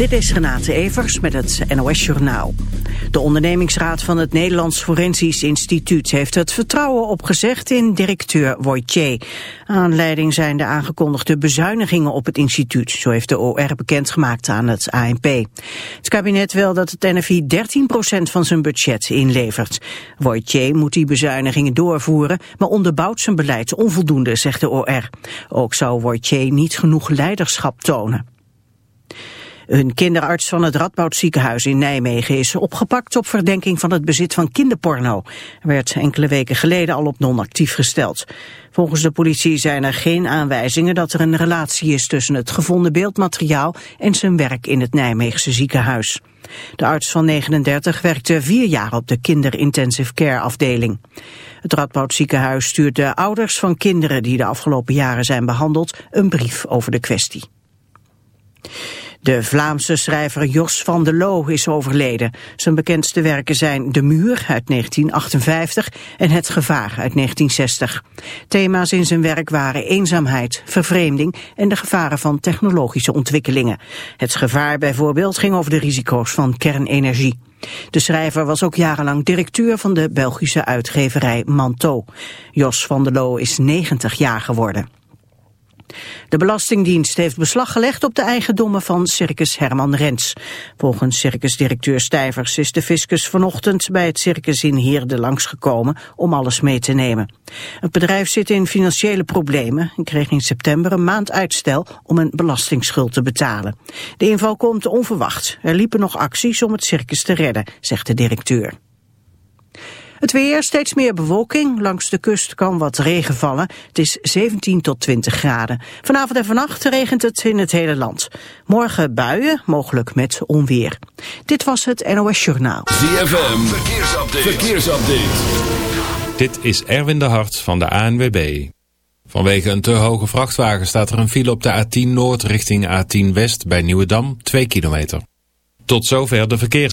Dit is Renate Evers met het NOS Journaal. De ondernemingsraad van het Nederlands Forensisch Instituut heeft het vertrouwen opgezegd in directeur Wojtje. Aanleiding zijn de aangekondigde bezuinigingen op het instituut, zo heeft de OR bekendgemaakt aan het ANP. Het kabinet wil dat het NFI 13% van zijn budget inlevert. Wojtje moet die bezuinigingen doorvoeren, maar onderbouwt zijn beleid onvoldoende, zegt de OR. Ook zou Wojtje niet genoeg leiderschap tonen. Een kinderarts van het Radboudziekenhuis in Nijmegen is opgepakt op verdenking van het bezit van kinderporno. Hij werd enkele weken geleden al op non-actief gesteld. Volgens de politie zijn er geen aanwijzingen dat er een relatie is tussen het gevonden beeldmateriaal en zijn werk in het Nijmeegse ziekenhuis. De arts van 39 werkte vier jaar op de kinderintensive care afdeling. Het Radboudziekenhuis stuurt de ouders van kinderen die de afgelopen jaren zijn behandeld een brief over de kwestie. De Vlaamse schrijver Jos van der Loo is overleden. Zijn bekendste werken zijn De Muur uit 1958 en Het Gevaar uit 1960. Thema's in zijn werk waren eenzaamheid, vervreemding en de gevaren van technologische ontwikkelingen. Het Gevaar bijvoorbeeld ging over de risico's van kernenergie. De schrijver was ook jarenlang directeur van de Belgische uitgeverij Manteau. Jos van der Loo is 90 jaar geworden. De Belastingdienst heeft beslag gelegd op de eigendommen van Circus Herman Rens. Volgens circusdirecteur Stijvers is de fiscus vanochtend bij het circus in Heerde langsgekomen om alles mee te nemen. Het bedrijf zit in financiële problemen en kreeg in september een maand uitstel om een belastingsschuld te betalen. De inval komt onverwacht. Er liepen nog acties om het circus te redden, zegt de directeur. Het weer, steeds meer bewolking. Langs de kust kan wat regen vallen. Het is 17 tot 20 graden. Vanavond en vannacht regent het in het hele land. Morgen buien, mogelijk met onweer. Dit was het NOS Journaal. ZFM, verkeersupdate. verkeersupdate. Dit is Erwin de Hart van de ANWB. Vanwege een te hoge vrachtwagen staat er een file op de A10 Noord richting A10 West bij Nieuwedam, 2 kilometer. Tot zover de verkeers.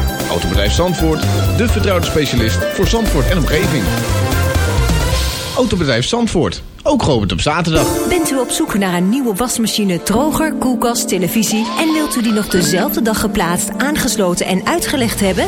Autobedrijf Zandvoort, de vertrouwde specialist voor Zandvoort en omgeving. Autobedrijf Zandvoort, ook geopend op zaterdag. Bent u op zoek naar een nieuwe wasmachine, droger, koelkast, televisie... en wilt u die nog dezelfde dag geplaatst, aangesloten en uitgelegd hebben?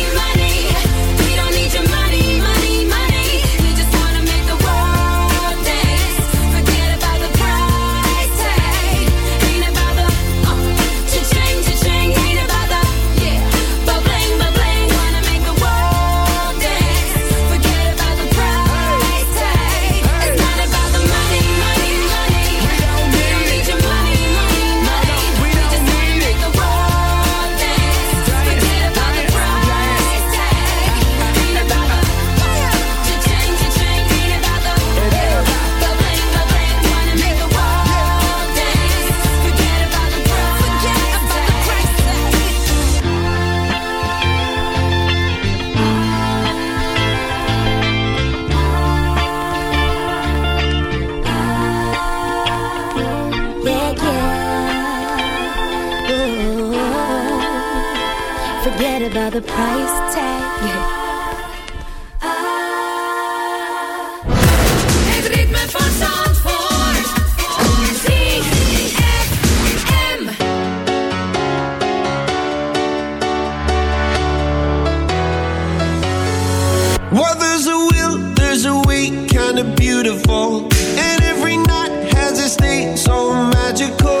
There's a week, kinda beautiful. And every night has its day, so magical.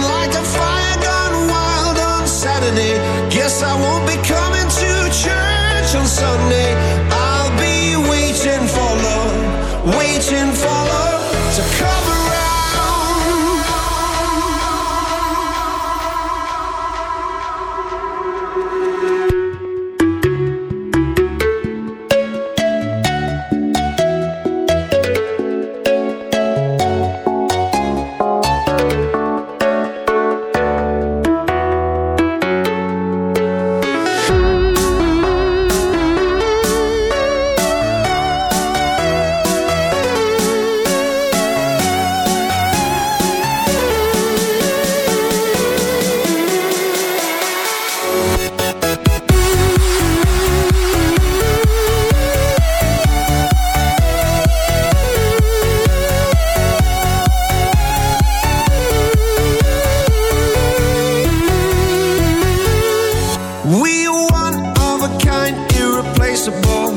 irreplaceable.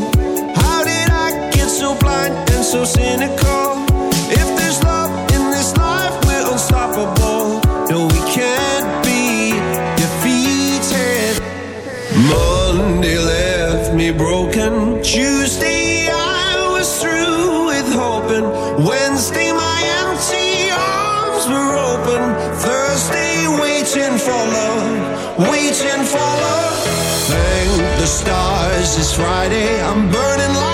How did I get so blind and so cynical? Friday. I'm burning like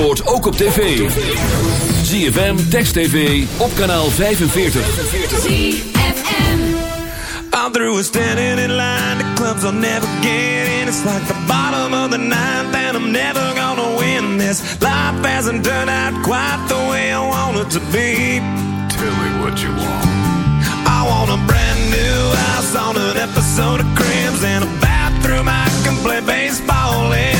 Zandvoort ook op tv. ZFM, Text TV, op kanaal 45. I'm through with standing in line. The clubs I'll never get in. It's like the bottom of the ninth, and I'm never gonna win this. Life hasn't turned out quite the way I want it to be. Tell me what you want. I want a brand new house on an episode of Cribs and a bathroom I can play baseball in,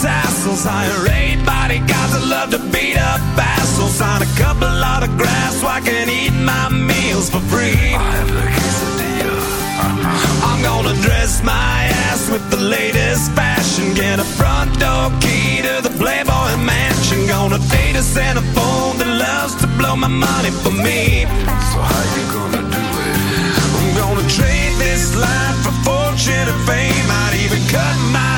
tassels. Hire eight bodyguards that love to beat up assholes. Sign a couple autographs so I can eat my meals for free. I have the quesadilla. I'm gonna dress my ass with the latest fashion. Get a front door key to the Playboy Mansion. Gonna date a Santa phone that loves to blow my money for me. So how you gonna do it? I'm gonna trade this life for fortune and fame. I'd even cut my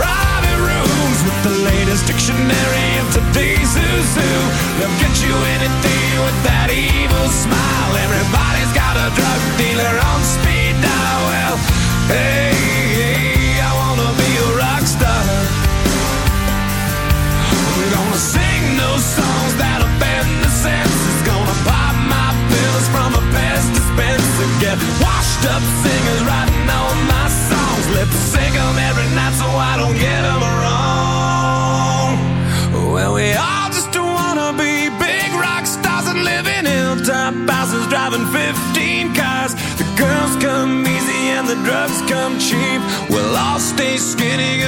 private rooms with the latest dictionary of today's who's who. They'll get you anything with that evil smile. Everybody's got a drug dealer on speed dial. Well, hey, hey,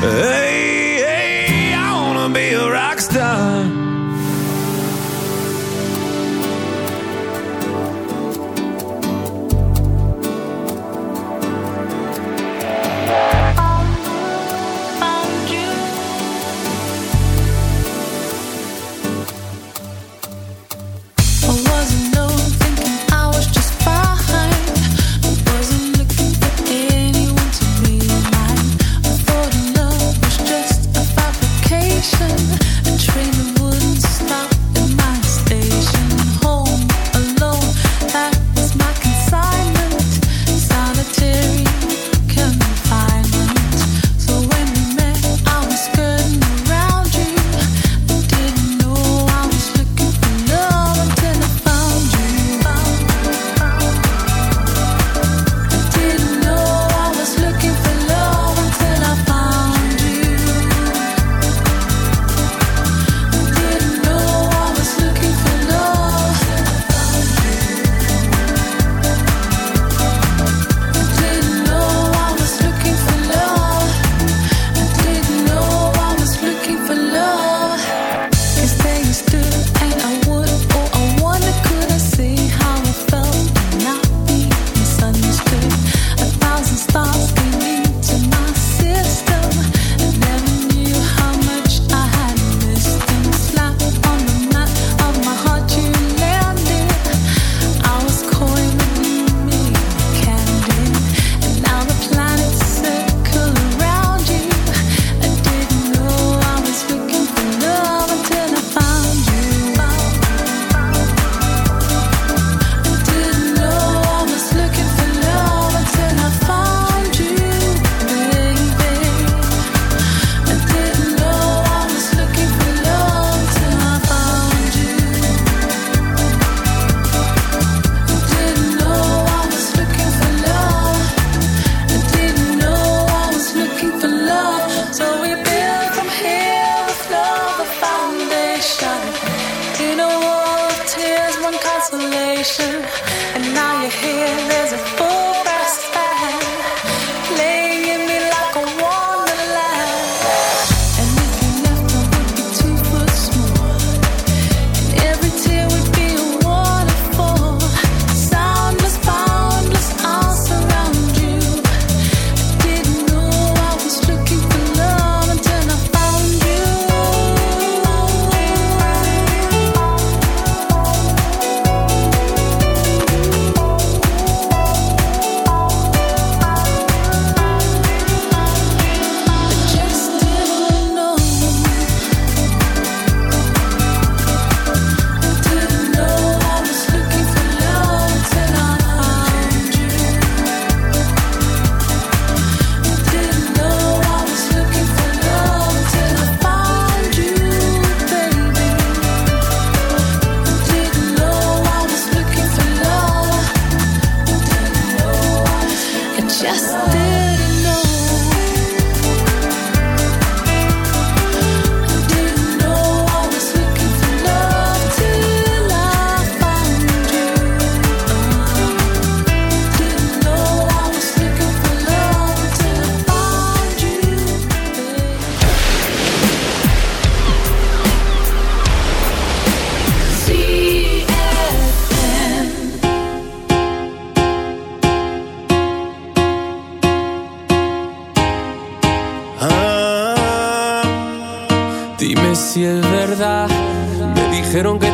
Hey,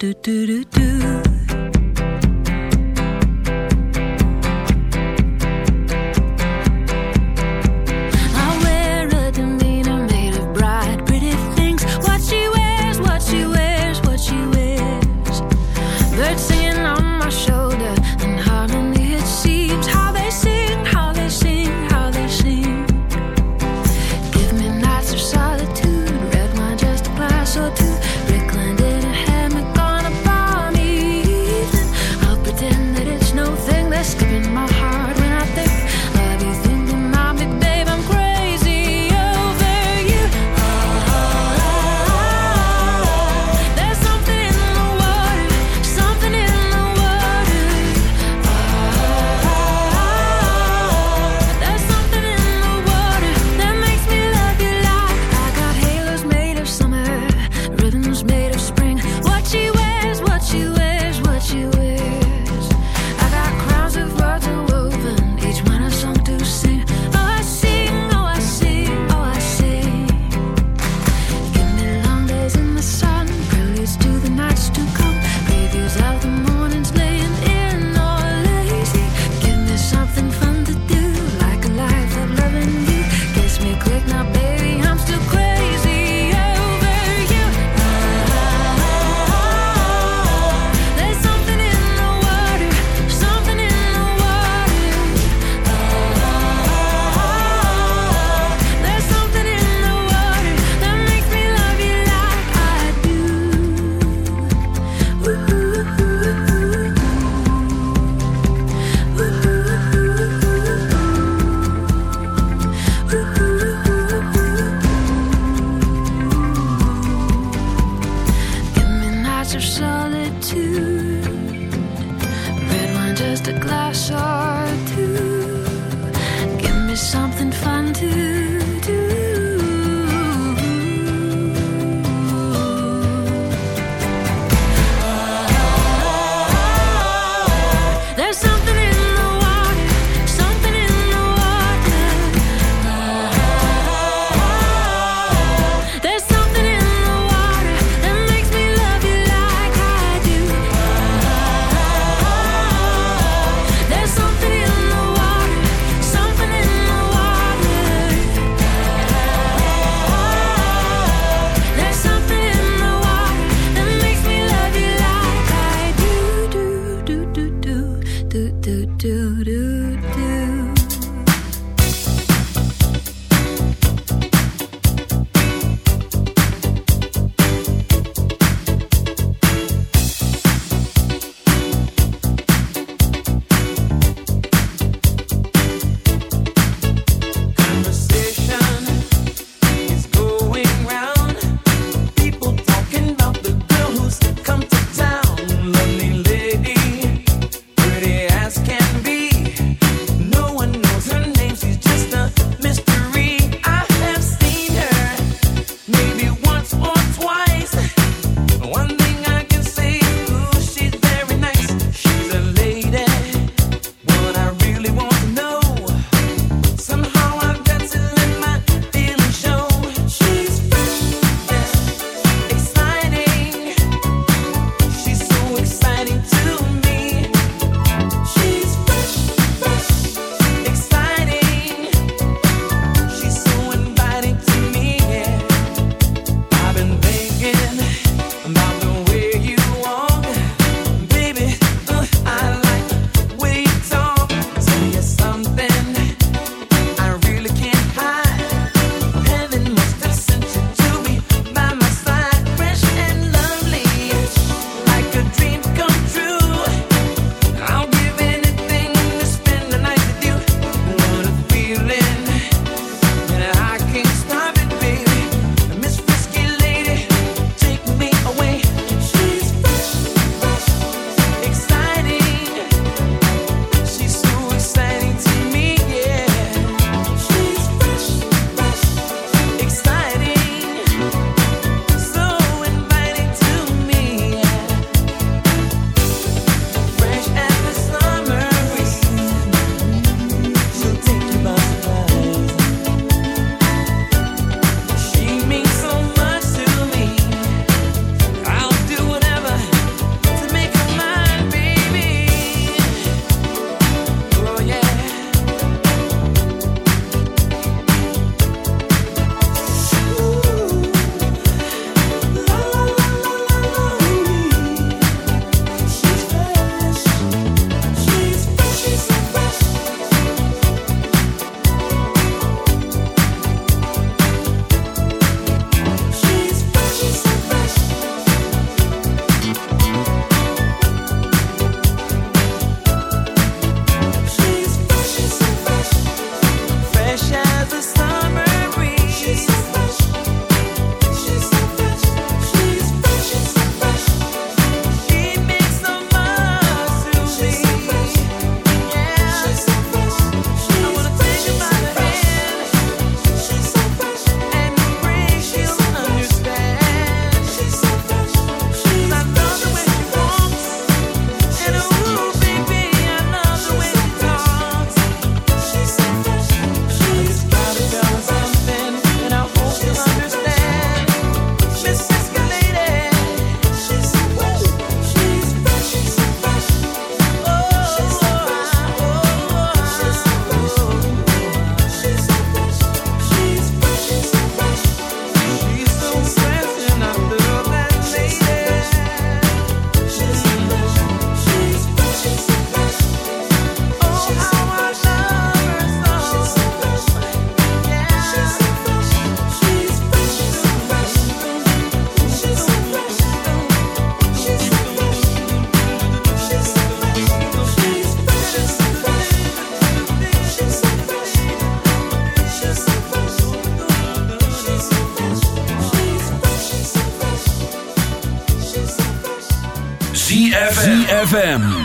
トゥトゥル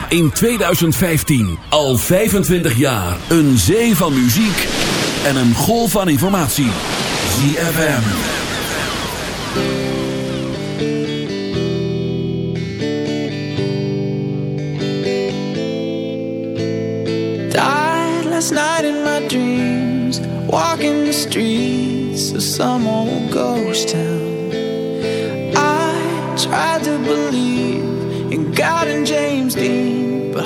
in 2015. Al 25 jaar. Een zee van muziek en een golf van informatie. ZFM. Died last night in my dreams. Walking the streets of some old ghost town. I tried to believe in God and James Dean.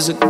is a